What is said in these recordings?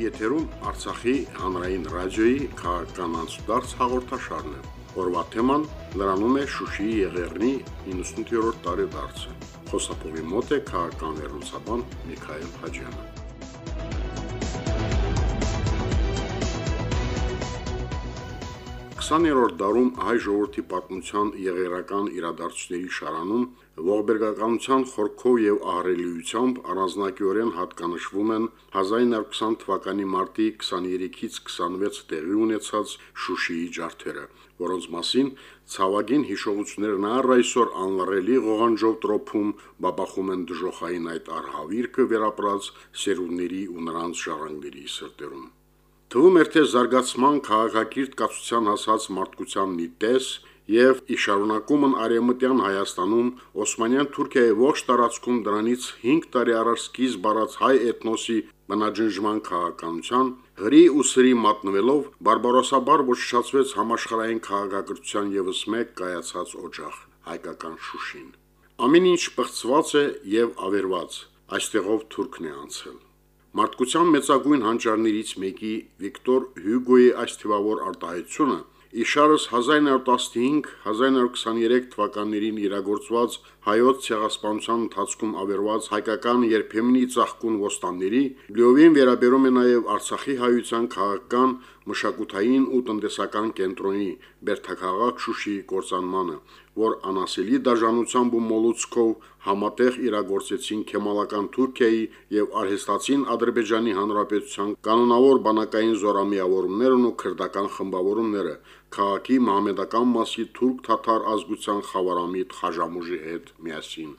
Եթերում Արցախի հանրային ռադիոյի քաղաքական անցուդարձ հաղորդաշարն է։ Օրվա թեման լրանում է Շուշիի Եղեռնի 98-րդ տարեդարձը։ Խոսափողի մոտ է քաղաքական վերլուծաբան Միքայել Հաջյանը։ 20-րդ դարում հայ ժողովրդի պատմության եղերական իրադարձությունների շարանում ողբերգականության խորքով եւ ահռելիությամբ առանձնակիորեն հատկանշվում են 1920 թվականի մարտի 23-ից 26 տեղի ունեցած Շուշիի ջարդերը, որոնց մասին ցավագին հիշողություններն առ այսօր անլարելի ղողանջով տրոփում բաբախում են դժոխային այդ արհավիրքը վերապրած սերունդների ու նրանց ժառանգների սրտերում։ Թվում էր թե զարգացման քաղաքակիրթ կացության հասած մարդկության մի տես եւ իշարունակումն արեմտյան Հայաստանում Օսմանյան Թուրքիայի ողջ տարածքում դրանից 5 տարի առաջ սկիզբ առած հայ էթնոսի բնաջնջման քաղաքականության հրի ու սրի մատնվելով բարբարոսաբար ոչնչացվեց համաշխարհային քաղաքակրթության եւս մեկ կայացած օջախ հայկական Շուշին։ Ամեն ինչ պղծված է եւ ավերված, այստեղով թուրքն է անցել։ Մարդկության մեծագույն հանճարներից մեկի Վիկտոր Հյուգոյի այս թվավոր արտահայտությունը Իշարս 1915-1923 թվականներին իրագործված հայոց ցեղասպանության ընթացքում ավերված հայկական երբեմնի ցաղկուն ոստանների լիովին վերաբերում է նաև Արցախի հայության քաղաքական, մշակութային ու տնտեսական կենտրոնի Բերթաքաղաք Շուշիի կորցանմանը, որ անասելի դաժանությամբ ու մոլուցքով համատեղ իրագործեցին Քեմալական Թուրքիայի եւ արհեստացին Ադրբեջանի Հանրապետության կանոնավոր բանակային զորամիավորումներն ու քրդական խմբավորումները քաղաքի մահմեդական մասի թուրք-թաթար ազգության խավարամիտ խաժամուժի հետ միասին։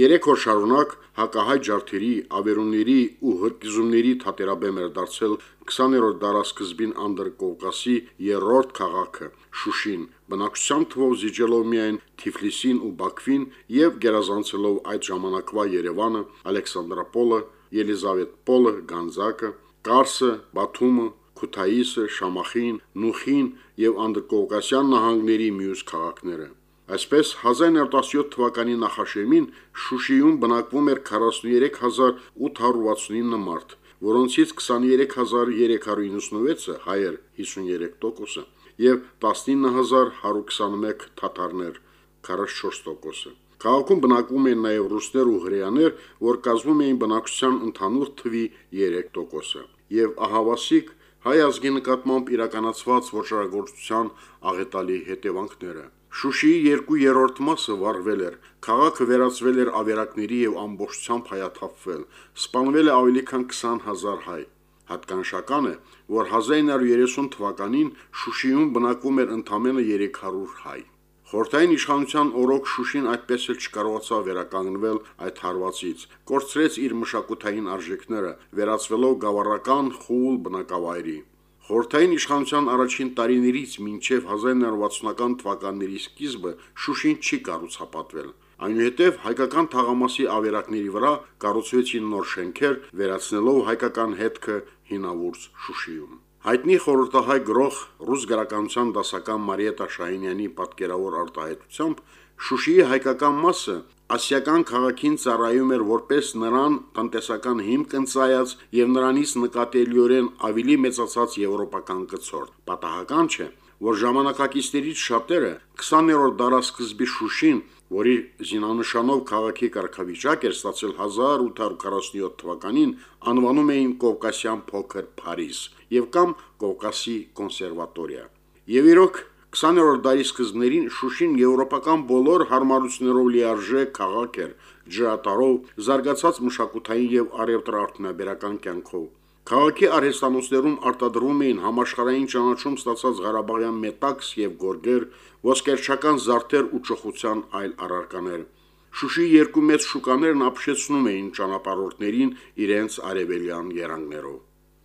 Երեք օր շարունակ հակահայ ջարդերի, ավերունների ու հրկիզումների թատերաբեմ էր դարձել 20-րդ դարաշրջին Անդրկովկասի երրորդ քաղաքը Շուշին, բնակչության թվով զիջելով միայն Թիֆլիսին ու Բաքվին եւ գերազանցելով այդ ժամանակվա Երևանը, Ալեքսանդրապոլը, Ելիզավետպոլը, Գանձակը, Կարսը, Բաթումը, Քութայիսը, Շամախին, Նուխին եւ Անդրկովկասյան նահանգների մյուս քաղաքները։ Այսպես 1917 թվականի նախաշեմին Շուշիում բնակվում էր 43869 մարդ, որոնցից 23396-ը հայեր 53%-ը եւ 19121 թաթարներ 44%-ը։ Քաղաքում բնակվում են նաև ռուսներ ու հրեաներ, որ կազմում էին բնակչության ընդհանուր թվի 3%-ը։ Եվ ահավասիկ հայ ազգի նկատմամբ իրականացված ոչռագործության աղետալի հետևանքները։ Շուշիի երկու երրորդ մասը վառվել էր, քաղաքը վերածվել էր ավերակների եւ ամբողջությամբ հայաթափվել, սպանվել է ավելի քան 20000 հայ։ Հատկանշական է, որ 1930 թվականին Շուշիում բնակվում էր ընդամենը 300 հայ։ Խորթային իշխանության օրոք Շուշին այդպես էլ չկարողացավ վերականգնվել այդ հարվածից, կորցրեց իր մշակութային արժեքները, վերածվելով գավառական խուլ բնակավայրի։ Խորթային իշխանության առաջին տարիներից մինչև 1960-ական թվականների սկիզբը Շուշին չի կառուցապատվել։ Այնուհետև հայկական թաղամասի ավերակների վրա կառուցվեցին նոր շենքեր, վերացնելով հայկական հետքը հինավուրց Շուշիում։ Հայտնի խորհրդահայ գրող ռուս գրականության դասական Մարիետա Շահինյանի պատկերավոր արտահայտությամբ Շուշիի հայկական մասը ասիական քաղաքին ծառայում էր որպես նրան տնտեսական հիմք ընծայած եւ նրանից նկատելիորեն ավելի մեծացած եվրոպական գծորդ։ Պատահական չէ, որ ժամանակակիցներից շատերը 20-րդ դարաշրջանի Շուշին որի զինանշանով քաղաքի կարգավիճակ էր ստացել 1847 թվականին, անվանում էին Կովկասյան փոքր Փարիզ եւ կամ Կովկասի կոնսերվատորիա։ Եվ իրոք 20-րդ դարի սկզբներին Շուշին եվրոպական բոլոր հարմարություններով լիարժեք քաղաք էր, ջրատարով, զարգացած մշակութային եւ առևտրաարդյունաբերական կյանքով։ Քաղաքի արհեստանոցներում արտադրվում էին համաշխարհային ճանաչում ստացած Ղարաբաղյան մետաքս եւ գորգեր, ոսկերչական զարդեր ու ճոխության այլ առարկաներ։ Շուշի երկու մեծ շուկաներն ապշեցնում էին ճանապարհորդներին իրենց արևելյան երանգներով։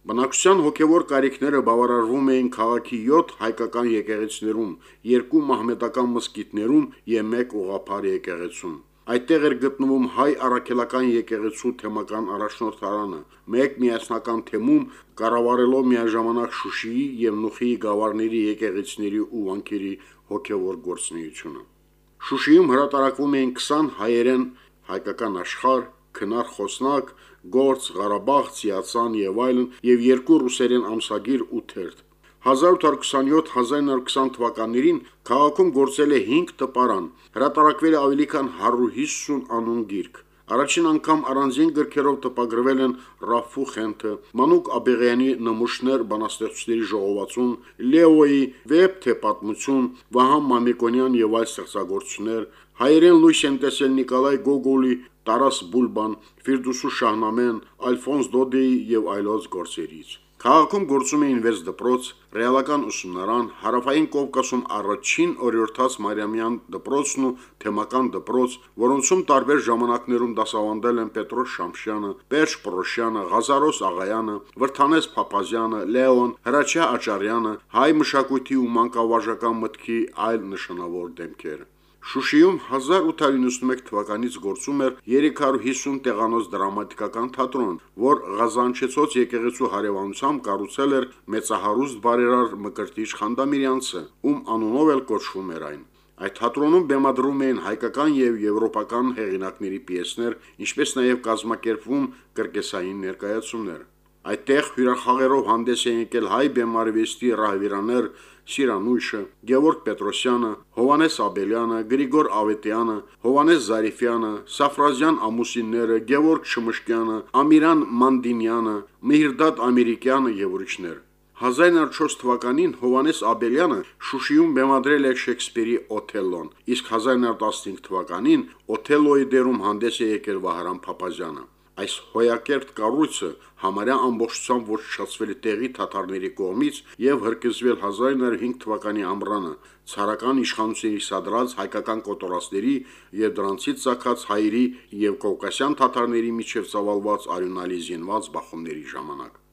Բնակչության հոգևոր կարիքները բավարարվում էին քաղաքի 7 հայկական եկեղեցիներում, երկու մահմեդական մսկիթներում եւ մեկ ուղափար եկեղեցում։ Այդտեղ էր գտնվում հայ առաքելական եկեղեցու թեմական առաջնորդարանը, մեկ միասնական թեմում կառավարելով միաժամանակ Շուշիի եւ Նուխիի գավառների եկեղեցիների ու վանքերի հոգևոր գործունեությունը։ Շուշիում հրատարակվում էին 20 հայերեն հայկական աշխարհ, քնար խոսնակ, գործ, Ղարաբաղ, Ցիացան եւ այլն եւ երկու ռուսերեն ամսագիր ու թերթ։ 1827-1920 թվականներին քաղաքում գործել է 5 տպարան, հրատարակվել է ավելի քան 150 անուն գիրք։ Առաջին անգամ առանձին գրքերով տպագրվել են Ռաֆու Խենթը, Մանուկ Աբեղյանի նմուշներ բանաստեղծությունների ժողովածուն, Լեոյի վեբ թե պատմություն, Վահան Մամիկոնյան եւ այլ ստեղծագործություններ, հայերեն լույս են տեսել Նիկոլայ Գոգոլի Տարաս Բուլբան, Ֆիրդուսու Շահնամեն, Ալֆոնս Դոդեի եւ այլոց գործերից։ Քաղաքում գործում էին վեց դպրոց, ռեալական ուսումնարան, հարավային Կովկասում առաջին օրյորթած Մարիամյան դպրոցն ու թեմական դպրոց, որոնցում տարբեր ժամանակներում դասավանդել են Պետրոս Շամշյանը, Պերճ Պրոշյանը, Ղազարոս Աղայանը, Վրթանես Փափազյանը, Լեոն, Հրաչյա Աճարյանը, հայ մշակույթի ու մանկավարժական մտքի այլ նշանավոր դեմքեր։ Շուշիում 1891 թվականից գործում էր 350 տեղանոց դրամատիկական թատրոն, որ Ղազանչեցոց եկեղեցու հարևանությամբ կառուցել էր մեծահարուստ բարերար Մկրտիչ Խանդամիրյանցը, ում անունով էլ կոչվում էր այն։ Այդ թատրոնում բեմադրում էին հայկական եւ եվրոպական հեղինակների պիեսներ, ինչպես նաեւ կազմակերպվում կրկեսային ներկայացումներ։ Այդտեղ հյուրախաղերով հանդես էին եկել հայ բեմարվեստի ռահվիրաներ Սիրանույշը, Գևորգ Պետրոսյանը, Հովանես Աբելյանը, Գրիգոր Ավետյանը, Հովանես Զարիֆյանը, Սաֆրազյան ամուսինները, Գևորգ Շմշկյանը, Ամիրան Մանդինյանը, Միհիրդատ Ամերիկյանը եւ ուրիշներ։ 1904 թվականին Հովանես Աբելյանը Շուշիում բեմադրել է Շեքսպիրի Օթելլոն, իսկ 1915 թվականին Օթելլոյի դերում հանդես է եկել Վահրամ Փափազյանը։ Այս հոյակերտ կառույցը համարյա ամբողջությամբ ոչնչացվել է տեղի թաթարների կողմից եւ հրկիզվել 1905 թվականի ամռանը ցարական իշխանությունների սադրած հայկական կոտորածների եւ դրանցից ցակած հայերի եւ կովկասյան թաթարների միջև ծավալված արյունալի զինված բախումների ժամանակ։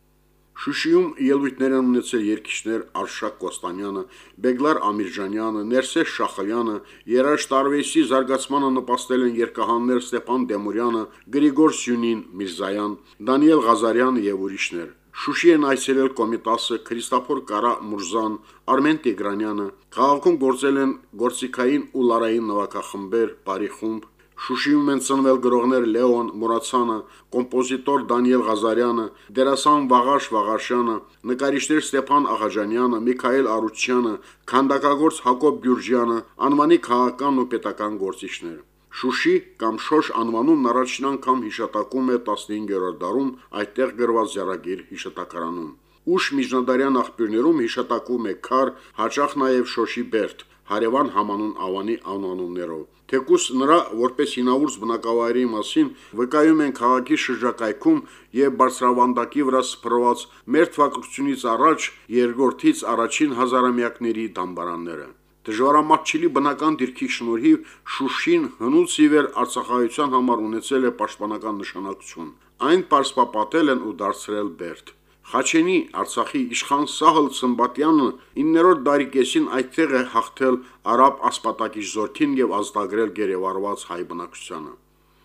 Շուշիում ելույթներ են ունեցել երկիշներ Արշակ Կոստանյանը, Բեգլար Ամիրժանյանը, Ներսես Շախալյանը, Երաշտարվեսի զարգացմանը նպաստել են երկհաններ Ստեփան Դեմուրյանը, Գրիգոր Սյունին Միրզայան, Դանիել Ղազարյանը եւ ուրիշներ։ Շուշի են այցելել Կոմիտասը, Քրիստոֆոր Կարա Մուրզան, Արմեն Տիգրանյանը։ Քաղաքում գործել են գործիքային ու լարային նվագախմբեր, բարի խումբ, Շուշիում են ծնվել գրողներ Լեոն Մուրացյանը, կոմպոզիտոր Դանիել Ղազարյանը, դերասան Վաղաշ Վաղաշյանը, նկարիչներ Ստեփան Աղաջանյանը, Միքայել Արուչյանը, քանդակագործ Հակոբ Գյուրջյանը, անվանի քաղաքական ու պետական գործիչներ։ Շուշի կամ Շոշ անվանումն առաջին անգամ հիշատակում է 15-րդ դարում այդտեղ գրված Զարագիր հիշատակարանում։ Ուշ միջնադարյան աղբյուրներում հիշատակում է Քար, հաճախ նաև Շոշի Բերտ, հարևան համանուն Ավանի անանուններով։ Թեկուս նրա որպես հինավուրց բնակավայրի մասին վկայում են քաղաքի շրջակայքում եւ բարձրավանդակի վրա սփռված մեր թվակությունից առաջ երկրորդից առաջին հազարամյակների դամբարանները։ Դժվարամատչելի բնական դիրքի շնորհիվ Շուշին հնուց իվեր Արցախայության համար ունեցել է պաշտպանական նշանակություն։ Այն պարսպապատել են ու դարձրել Բերդ։ Խաչենի Արցախի իշխան Սահլ Սմբատյանը 9-րդ դարի կեսին այդտեղ է հաղթել արաբ ասպատակիչ զորքին եւ ազդագրել գերեվարված հայ բնակչությանը։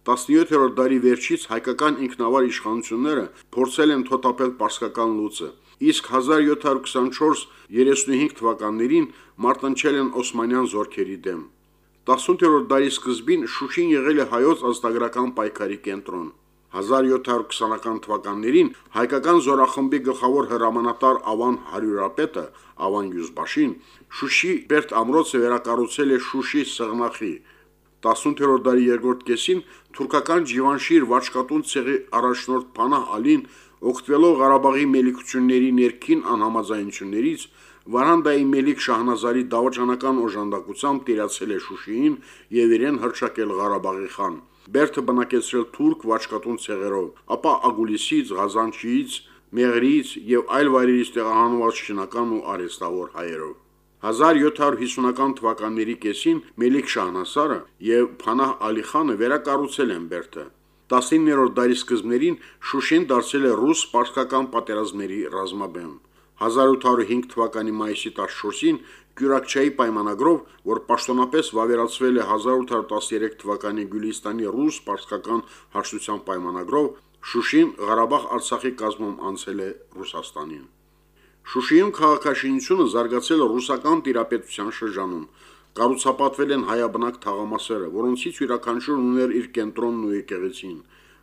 17-րդ դարի վերջից հայկական ինքնավար իշխանությունները փորձել են թոթափել Պարսկական լուծը, իսկ 1724-35 թվականներին մարտնչել են Օսմանյան զորքերի դեմ։ 18-րդ դարի սկզբին Շուշին եղել է հայոց ազդագրական պայքարի կենտրոն։ 1720-ական թվականներին հայկական զորախմբի գլխավոր հրամանատար Ավան Հարյուրապետը Ավան Յուզբաշին Շուշի Բերտ ամրոցը վերակառուցել է Շուշի Սղնախի 18-րդ դարի երկրորդ կեսին թուրքական Ջիվանշիր Վաչկատուն ցեղի առաջնորդ Փանահ Ալին օգտվելով Ղարաբաղի մելիքությունների ներքին անհամաձայնություններից Վարանդայի Մելիք Շահնազարի դավաճանական օժանդակությամբ տիրացել է Շուշիին եւ իրեն հրճակել Ղարաբաղի խան։ Բերթը բնակեցրել թուրք վաճկատուն ցեղերով, ապա Ագուլիսից, Ղազանչիից, Մեղրից եւ այլ վայրերից տեղահանված շինական ու արհեստավոր հայերով։ 1750-ական թվականների կեսին Մելիք Շահնասարը եւ Փանահ Ալիխանը վերակառուցել են Բերթը։ 19-րդ դարի սկզբներին Շուշին դարձել է ռուս-պարսկական պատերազմների ռազմաբեմ։ 1805 թվականի մայիսի 14-ին Կյուրակչայի պայմանագրով, որ պաշտոնապես վավերացվել է 1813 թվականի Գյուլիստանի ռուս-պարսկական հաշտության պայմանագրով, Շուշին Ղարաբաղ Արցախի կազմում անցել է Ռուսաստանին։ Շուշիում քաղաքաշինությունը զարգացել է ռուսական տիրապետության շրջանում։ Կառուցապատվել են հայաբնակ թաղամասերը, որոնցից յուրաքանչյուրն ուներ իր կենտրոնն ու եկեղեցին։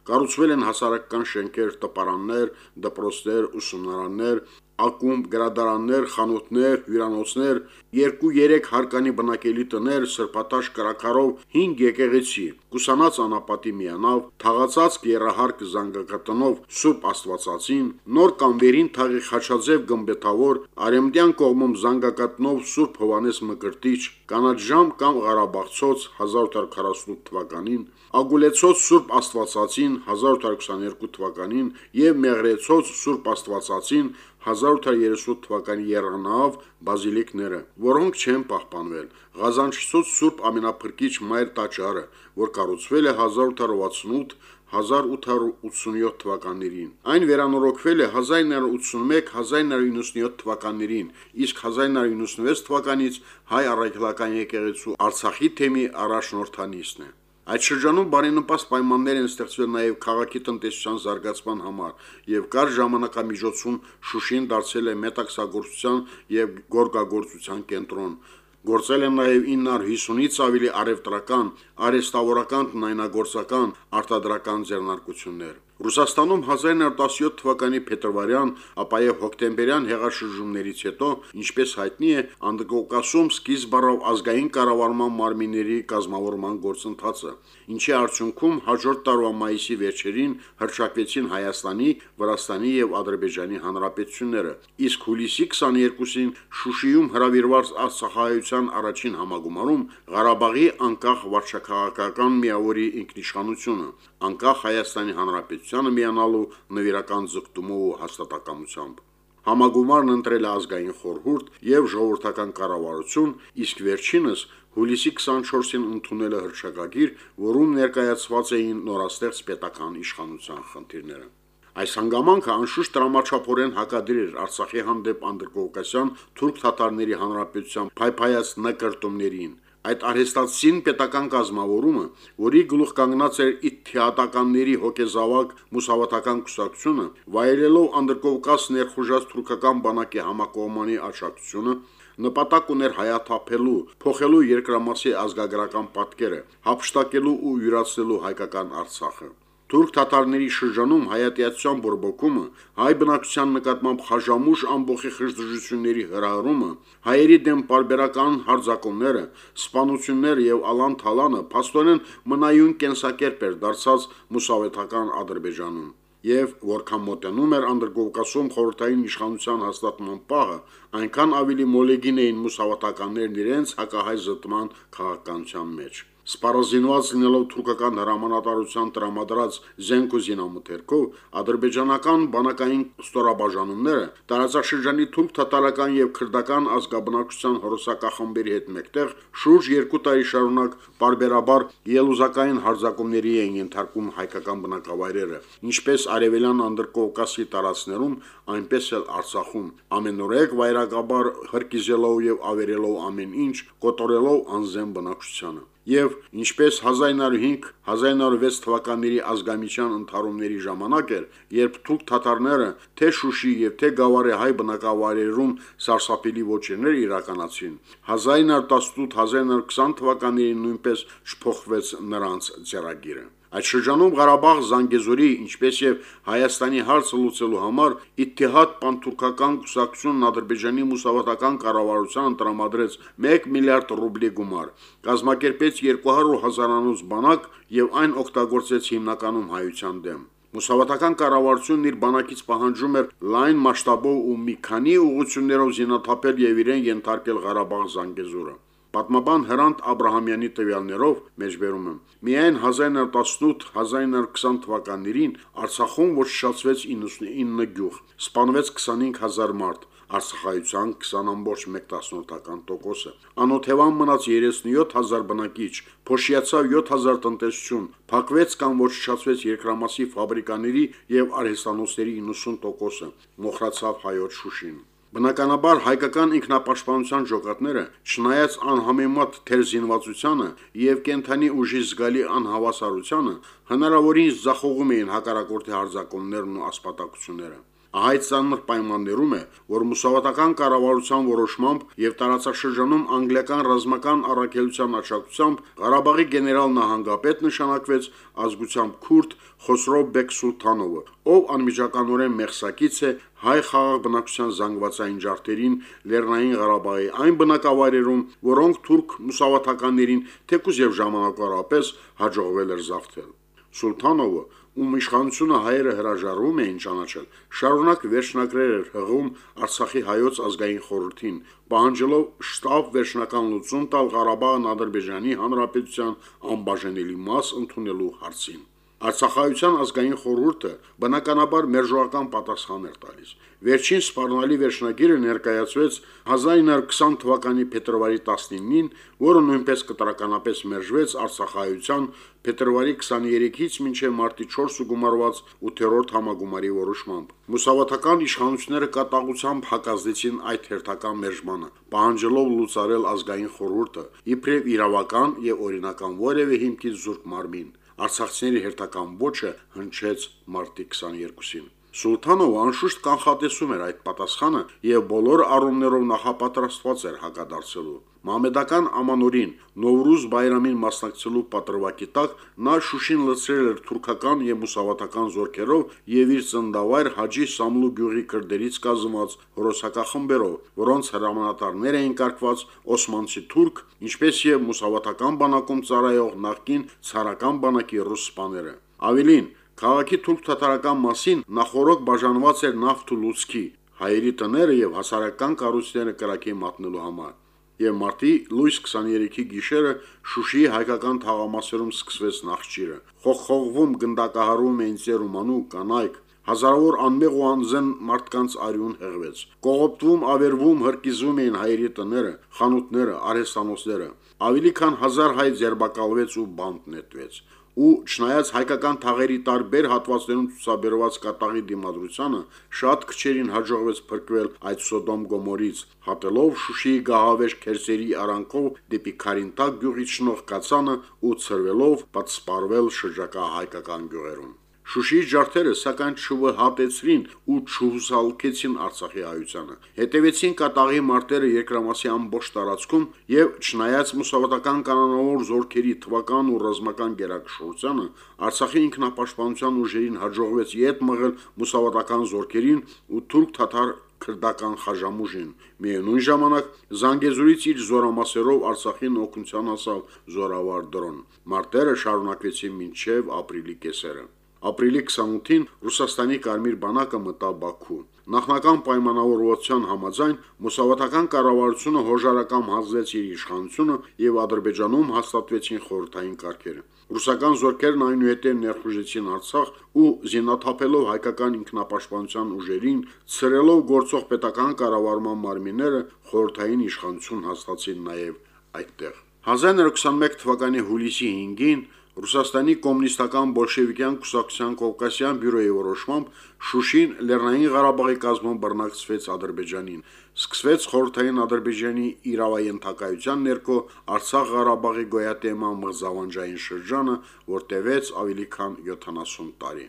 Կառուցվել են հասարակական շենքեր, տպարաններ, դպրոցներ, ուսումնարաններ, ակումբ, գրադարաններ, խանութներ, հյուրանոցներ, 2-3 հարկանի բնակելի տներ, սրբատաշ կրակարով 5 եկեղեցի, կուսանած անապատի միանավ, թաղացած երահարկ զանգակատնով Սուրբ Աստվածածին, նոր կամբերին թաղի խաչաձև գմբեթավոր, արեմտյան կողմում զանգակատնով Սուրբ Հովանես Մկրտիչ, կանաչ ժամ կամ Ղարաբաղցոց 1848 թվականին, Ագուլեցոց Սուրբ Աստվածածին 1822 թվականին եւ Մեղրեցոց Սուրբ Աստվածածին 1838 թվականի Երանավ բազիլիկները, որոնք չեն պահպանվել։ Ղազանչիցոց Սուրբ Ամենափրկիչ Մայր տաճարը, որ կառուցվել է 1868 1887 թվականներին։ Այն վերանորոգվել է 1981-1997 թվականներին, իսկ 1996 թվականից հայ առաքելական եկեղեցու Արցախի թեմի առաջնորդանիցն է։ Այդ շրջանում բարենպաստ պայմաններ են ստեղծվել նաև քաղաքի տնտեսության զարգացման համար եւ կար ժամանակամիջոցում Շուշին դարձել է մետաքսագործության եւ գորգագործության կենտրոն։ Գործել են նաև 950-ից ավելի արևտրական, արեստավորական, տնայնագործական, արտադրական ձեռնարկություններ։ Ռուսաստանում 1917 թվականի փետրվարյան, ապա եւ հոկտեմբերյան հեղաշրջումներից հետո, ինչպես հայտնի է, Անդրկովկասում սկիզբ առավ ազգային կառավարման մարմինների կազմավորման գործընթացը, ինչի արդյունքում հաջորդ տարվա մայիսի վերջերին հրճակվեցին Հայաստանի, Վրաստանի եւ Ադրբեջանի հանրապետությունները, իսկ հուլիսի 22-ին Շուշիում հրավիրված Արցախահայության առաջին համագումարում Ղարաբաղի անկախ վարչակարգական միավորի ինքնիշխանությունը, անկախ Հայաստանի հանրապետությանը միանալու նվիրական ձգտումով ու հաստատակամությամբ։ Համագումարն ընտրել է ազգային խորհուրդ եւ ժողովրդական կառավարություն, իսկ վերջինս հուլիսի 24-ին ընդունել է հրճակագիր, որում ներկայացված էին նորաստեղծ պետական իշխանության խնդիրները։ Այս հանգամանքը անշուշտ դրամաչափորեն հակադիր էր Արցախի հանդեպ անդրկովկասյան թուրք թաթարների հանրապետության փայփայած նկարտումներին։ Այդ արհեստացին պետական կազմավորումը, որի գլուխ կանգնած էր իթիատականների հոգեզավակ մուսավատական կուսակցությունը, վայելելով անդրկովկաս ներխուժած թուրքական բանակի համակողմանի աչակցությունը, նպատակ ուներ հայաթափելու, փոխելու երկրամասի ազգագրական պատկերը, հապշտակելու ու յուրացնելու հայկական Արցախը։ Թուրք թաթարների շրջանում հայատյացության բորբոքումը, հայ բնակչության նկատմամբ խաժամուշ ամբողջի խժդժությունների հրահրումը, հայերի դեմ բարբերական հարձակումները, սպանությունները եւ ալան թալանը փաստորեն մնայուն կենսակերպ էր դարձած մուսավետական Ադրբեջանում եւ որքան մոտենում էր Անդրկովկասում խորհրդային իշխանության հաստատման պահը, այնքան ավելի մոլեգին էին մուսավատականներն իրենց հակահայ զտման քաղաքականության մեջ։ Սպառազինված լինելով թուրքական հրամանատարության տրամադրած զենք ու զինամթերքով, ադրբեջանական բանակային ստորաբաժանումները տարածաշրջանի թուրք թաթարական եւ քրդական ազգաբնակչության հրոսակախմբերի հետ մեկտեղ շուրջ 2 տարի շարունակ բարբերաբար ելուզակային հարձակումների էին ենթարկում հայկական բնակավայրերը, ինչպես արևելյան Անդրկովկասի տարածներում, այնպես էլ Արցախում, ամենուրեք վայրագաբար հրկիզելով եւ ավերելով ամեն ինչ, կոտորելով անզեն բնակչությանը եւ ինչպես 1905-1906 թվականների ազգամիչյան ընթարումների ժամանակ էր, երբ թուրք թաթարները թե Շուշի եւ թե Գավառի հայ բնակավայրերում սարսափելի ոչերներ իրականացին, 1918-1920 թվականներին նույնպես չփոխվեց նրանց ձեռագիրը։ Այդ շրջանում Ղարաբաղ Զանգեզուրի, ինչպես եւ Հայաստանի հարցը լուծելու համար Իթիհադ պանթուրքական կուսակցությունն Ադրբեջանի մուսավատական կառավարությանը տրամադրեց 1 միլիարդ ռուբլի գումար, կազմակերպեց 200 հազարանոց բանակ եւ այն օգտագործեց հիմնականում հայության դեմ։ Մուսավատական կառավարությունն իր բանակից պահանջում էր լայն մասշտաբով ու մի քանի ուղություններով զինաթափել եւ իրեն ենթարկել Ղարաբաղ Զանգեզուրը։ Պատմաբան Հրանտ Աբ รา համյանի տվյալներով մեջբերում եմ։ Միայն 1918-1920 թվականներին Արցախում ոչնչացվեց 99 գյուղ, սպանվեց 25000 մարդ, Արցախայցյան 20.1%-ը։ Անօթևան մնաց 37000 բնակիչ, փոշիացավ 7000 տնտեսություն, փակվեց կամ ոչնչացվեց երկրամասի ֆաբրիկաների եւ արհեստանոցների 90%-ը, մոխրացավ հայոց Շուշին։ Բնականաբար հայկական ինքնապաշտպանության ջոկատները, չնայած անհամեմատ թերզինվածությանը եւ կենթանի ուժի զգալի անհավասարությանը, հնարավորինս զախողում էին հակարակորթի հարձակումներն ու ասպատակությունները։ Այդ ցանր պայմաններում է, որ մուսավատական կառավարության որոշմամբ եւ տարածաշրջանում անգլիական ռազմական առաքելության աջակցությամբ Ղարաբաղի գեներալ նահանգապետ նշանակվեց ազգությամբ քուրդ Խոսրո Բեկ Սուլթանովը, ով անմիջականորեն մեղսակից է հայ խաղաղ բնակչության զանգվածային ջարդերին Լեռնային Ղարաբաղի այն բնակավայրերում, որոնք թուրք մուսավաթականներին թեկուզ եւ ժամանակավորապես հաջողվել էր զավթել։ Սուլթանովը, ում իշխանությունը հայերը հրաժարվում էին ճանաչել, շարունակ վերջնագրեր էր հղում Արցախի հայոց ազգային խորհրդին, պահանջելով շտապ վերջնական լուծում տալ Ղարաբաղն Ադրբեջանի Հանրապետության անբաժանելի մաս ընդունելու հարցին։ Արցախայության ազգային խորհուրդը բնականաբար մերժողական պատասխան էր տալիս։ Վերջին սպառնալի վերջնագիրը ներկայացվեց 1920 թվականի փետրվարի 19-ին, որը նույնպես կտրականապես մերժվեց Արցախայության փետրվարի 23-ից մինչև մարտի 4-ը գումարված 8-րդ համագումարի որոշմամբ։ Մուսավաթական իշխանությունները կատաղությամբ հակազդեցին այդ հերթական մերժմանը, պահանջելով լուծարել ազգային խորհուրդը իբրև իրավական եւ օրինական որևէ հիմքից զուրկ մարմին։ Արցախցիների հերթական ոչը հնչեց մարտի 22-ին։ Սուլթանովը անշուշտ կանխատեսում էր այդ պատասխանը եւ բոլոր առումներով նախապատրաստված էր հակադարձելու։ Մամեդական ամանորին Նովրուզ բայրամին մասնակցելու պատրվակի տակ նա Շուշին լցրել էր թուրքական եւ մուսավատական զորքերով եւ իր ծնդավայր Հաջի Սամլու գյուղի քրդերից կազմված ռոսակախմբերով, որոնց հրամանատարներ էին կարգված օսմանցի թուրք, ինչպես եւ մուսավատական բանակում ծառայող նախկին ցարական բանակի ռուս սպաները։ Ավելին, Քաղաքի թուրք-թաթարական մասին նախորոք բաժանված էր նավթ ու լուցկի, հայերի տները եւ հասարակական կառույցները կրակի մատնելու համար։ Եվ մարտի լույս 23-ի գիշերը Շուշիի հայկական թաղամասերում սկսվեց նախճիրը։ Խողխողվում գնդակահարում էին ծերումանու կանայք, Հազարավոր անմեղ ու անզեն մարդկանց արյուն հեղվեց։ Կողոպտվում, ավերվում, հրկիզվում էին հայերի տները, խանութները, արհեստանոցները։ Ավելի քան 1000 հայ ձերբակալվեց ու բանտ նետվեց ու չնայած հայկական թաղերի տարբեր հատվածներում ցուսաբերված կատաղի դիմադրությանը շատ քչերին հաջողվեց փրկվել այդ Սոդոմ Գոմորից, հատելով Շուշիի գահավեժ քերսերի արանքով դեպի Քարինտակ գյուղի շնող կացանը ու ծրվելով պատսպարվել շրջակա հայկական գյուղերում։ Շուշիի ջարդերը սակայն չվհատեցրին ու չհուսալքեցին Արցախի հայությանը։ Հետևեցին կատաղի մարտերը երկրամասի ամբողջ տարածքում եւ չնայած մուսավատական կանոնավոր զորքերի թվական ու ռազմական գերակշռությանը, Արցախի ինքնապաշտպանության ուժերին հաջողվեց յետ մղել մուսավատական զորքերին ու թուրք-թաթար քրդական խաժամուժին։ Միևնույն ժամանակ Զանգեզուրից իր զորամասերով Արցախին օգնության հասավ զորավար դրոն։ Մարտերը շարունակվեցին մինչև ապրիլի կեսերը։ Ապրիլի 28-ին Ռուսաստանի Կարմիր բանակը մտավ Բաքու։ Նախնական պայմանավորվածության համաձայն մուսավաթական կառավարությունը հոժարակամ հանձնեց իր իշխանությունը եւ Ադրբեջանում հաստատվեցին խորհրդային կարգերը։ Ռուսական զորքերն այնուհետև ներխուժեցին Արցախ ու զինաթափելով հայկական ինքնապաշտպանության ուժերին, ցրելով գործող պետական կառավարման մարմինները խորհրդային իշխանություն հաստատեցին նաեւ այդտեղ։ 1921 թվականի հուլիսի 5-ին Ռուսաստանի կոմունիստական բոլշևիկյան կուսակցության Կովկասյան բյուրոյի որոշմամբ Շուշին Լեռնային Ղարաբաղի կազմում բռնակցվեց Ադրբեջանին։ Սկսվեց խորհրդային Ադրբեջանի իրավային թակայության ներքո Արցախ-Ղարաբաղի գոյատեման մղզավանջային շրջանը, որ տևեց ավելի քան 70 տարի։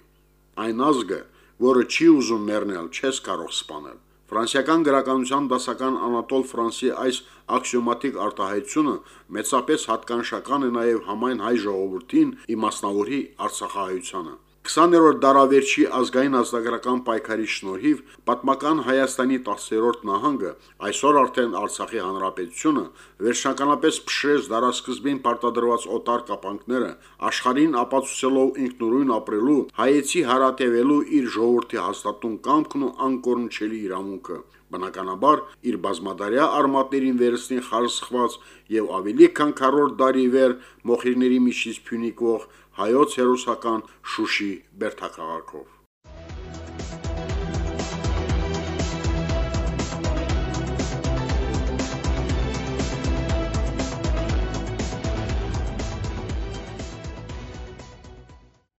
Այն ազգը, որը չի ուզում մեռնել, չես կարող սպանել։ Ֆրանսիական գրականության դասական Անատոլ Ֆրանսի այս աքսիոմատիկ արտահայտությունը մեծապես հատկանշական է նաև համայն հայ ժողովրդին իմասնավորի Արցախահայությանը։ 20-րդ դարավերջի ազգային ազգագրական պայքարի շնորհիվ պատմական Հայաստանի 10-րդ նահանգը, այսօր արդեն Արցախի հանրապետությունը, վերջնականապես փշրեց դարաշրջին պարտադրված օտար կապանքները, աշխարհին ապացուցելով ինքնուրույն ապրելու, հայեցի հարատևելու իր ժողովրդի հաստատուն կամքն ու անկորնչելի իրավունքը բնականաբար իր բազմադարյա արմատներին վերցնի խարսխված եւ ավելի քան քառորդ դարի վեր մոխիրների միջից փյունիկող հայոց հերոսական Շուշի Բերթակաղակով